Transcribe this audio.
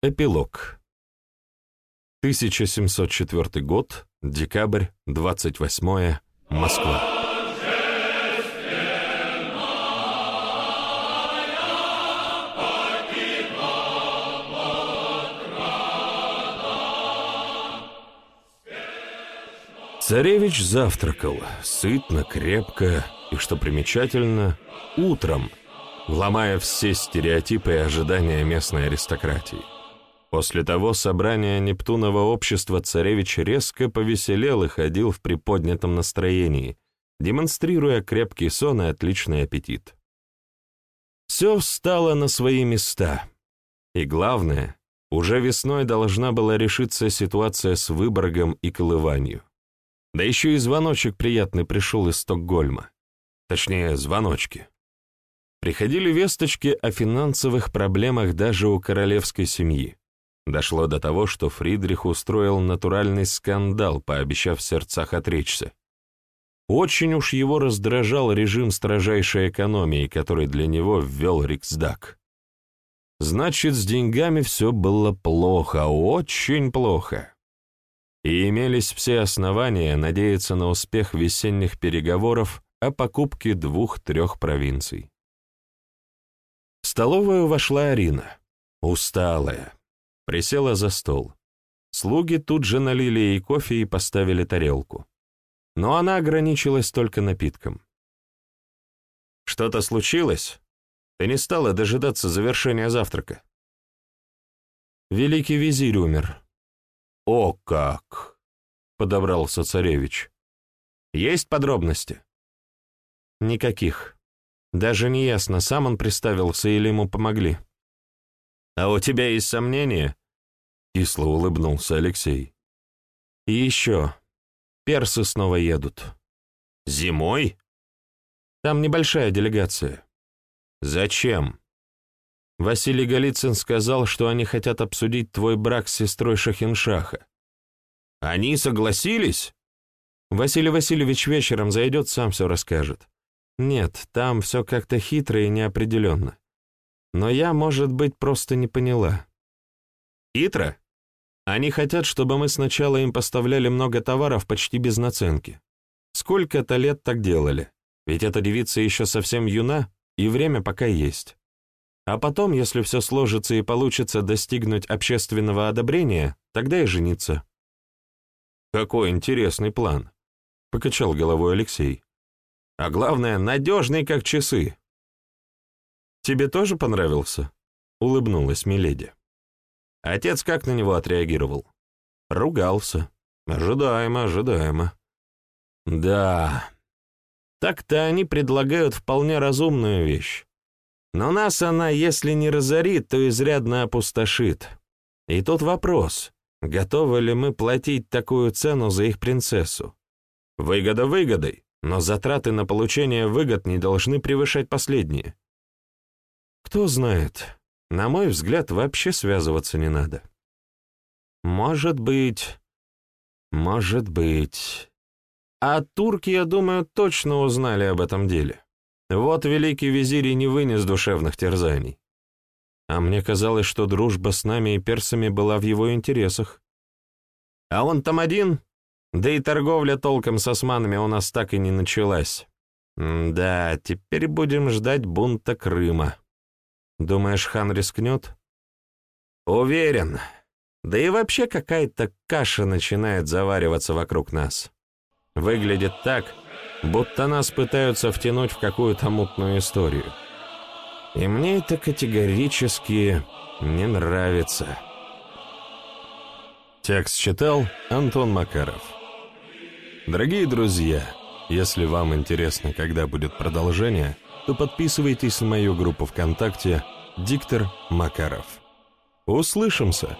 Эпилог. 1704 год, декабрь, 28 Москва. Царевич завтракал, сытно, крепко и, что примечательно, утром, ломая все стереотипы и ожидания местной аристократии. После того собрания Нептунова общества царевич резко повеселел и ходил в приподнятом настроении, демонстрируя крепкий сон и отличный аппетит. Все встало на свои места. И главное, уже весной должна была решиться ситуация с Выборгом и Колыванью. Да еще и звоночек приятный пришел из Стокгольма. Точнее, звоночки. Приходили весточки о финансовых проблемах даже у королевской семьи. Дошло до того, что Фридрих устроил натуральный скандал, пообещав в сердцах отречься. Очень уж его раздражал режим строжайшей экономии, который для него ввел Риксдаг. Значит, с деньгами все было плохо, очень плохо. И имелись все основания надеяться на успех весенних переговоров о покупке двух-трех провинций. В столовую вошла Арина, усталая, Присела за стол. Слуги тут же налили ей кофе и поставили тарелку. Но она ограничилась только напитком. «Что-то случилось? Ты не стала дожидаться завершения завтрака?» «Великий визирь умер». «О как!» — подобрался царевич. «Есть подробности?» «Никаких. Даже не ясно, сам он приставился или ему помогли». «А у тебя есть сомнения?» Кисло улыбнулся Алексей. «И еще. Персы снова едут». «Зимой?» «Там небольшая делегация». «Зачем?» Василий Голицын сказал, что они хотят обсудить твой брак с сестрой Шахиншаха. «Они согласились?» Василий Васильевич вечером зайдет, сам все расскажет. Нет, там все как-то хитро и неопределенно. Но я, может быть, просто не поняла. Хитро? Они хотят, чтобы мы сначала им поставляли много товаров почти без наценки. Сколько-то лет так делали, ведь эта девица еще совсем юна, и время пока есть. А потом, если все сложится и получится достигнуть общественного одобрения, тогда и жениться. «Какой интересный план», — покачал головой Алексей. «А главное, надежный, как часы». «Тебе тоже понравился?» — улыбнулась Миледи. Отец как на него отреагировал? Ругался. Ожидаемо, ожидаемо. Да, так-то они предлагают вполне разумную вещь. Но нас она, если не разорит, то изрядно опустошит. И тут вопрос, готовы ли мы платить такую цену за их принцессу? Выгода выгодой, но затраты на получение выгод не должны превышать последние. Кто знает, на мой взгляд, вообще связываться не надо. Может быть... Может быть... А турки, я думаю, точно узнали об этом деле. Вот великий визирь и не вынес душевных терзаний. А мне казалось, что дружба с нами и персами была в его интересах. А он там один, да и торговля толком с османами у нас так и не началась. М да, теперь будем ждать бунта Крыма. Думаешь, хан рискнет? Уверен. Да и вообще какая-то каша начинает завариваться вокруг нас. Выглядит так, будто нас пытаются втянуть в какую-то мутную историю. И мне это категорически не нравится. Текст читал Антон Макаров. Дорогие друзья, если вам интересно, когда будет продолжение, то подписывайтесь на мою группу ВКонтакте «Диктор Макаров». Услышимся!